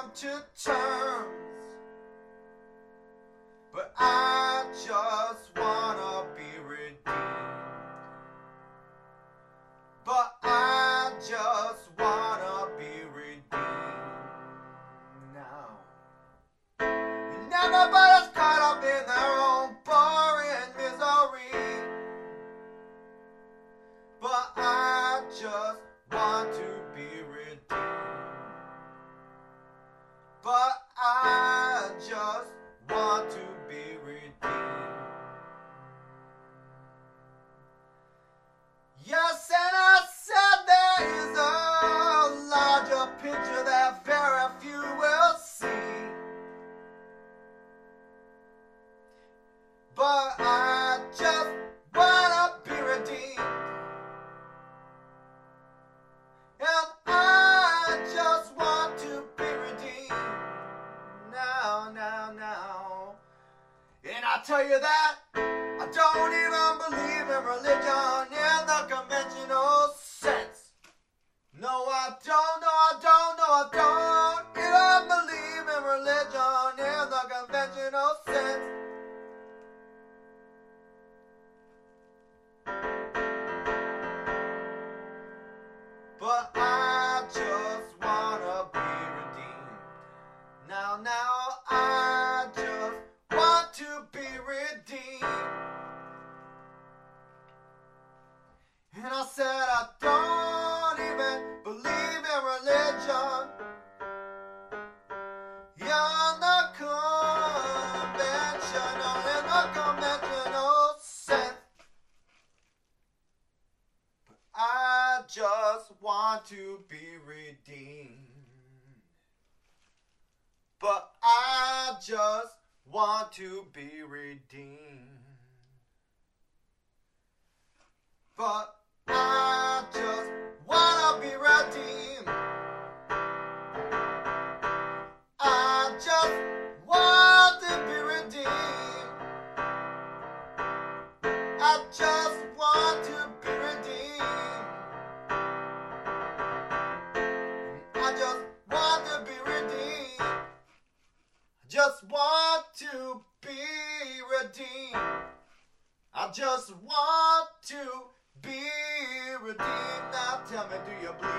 come to terms. But I just wanna be redeemed. But I just wanna be redeemed now. And everybody's caught up in their own boring misery. But I just want to be But I just I tell you that I don't even believe in religion in the conventional sense. No, I don't, no, I don't, no, I don't even believe in religion in the conventional sense. Just want to be redeemed. But I just want to be redeemed. But I just want to be redeemed. I just want to be redeemed. I just want to be redeemed. Now tell me, do you believe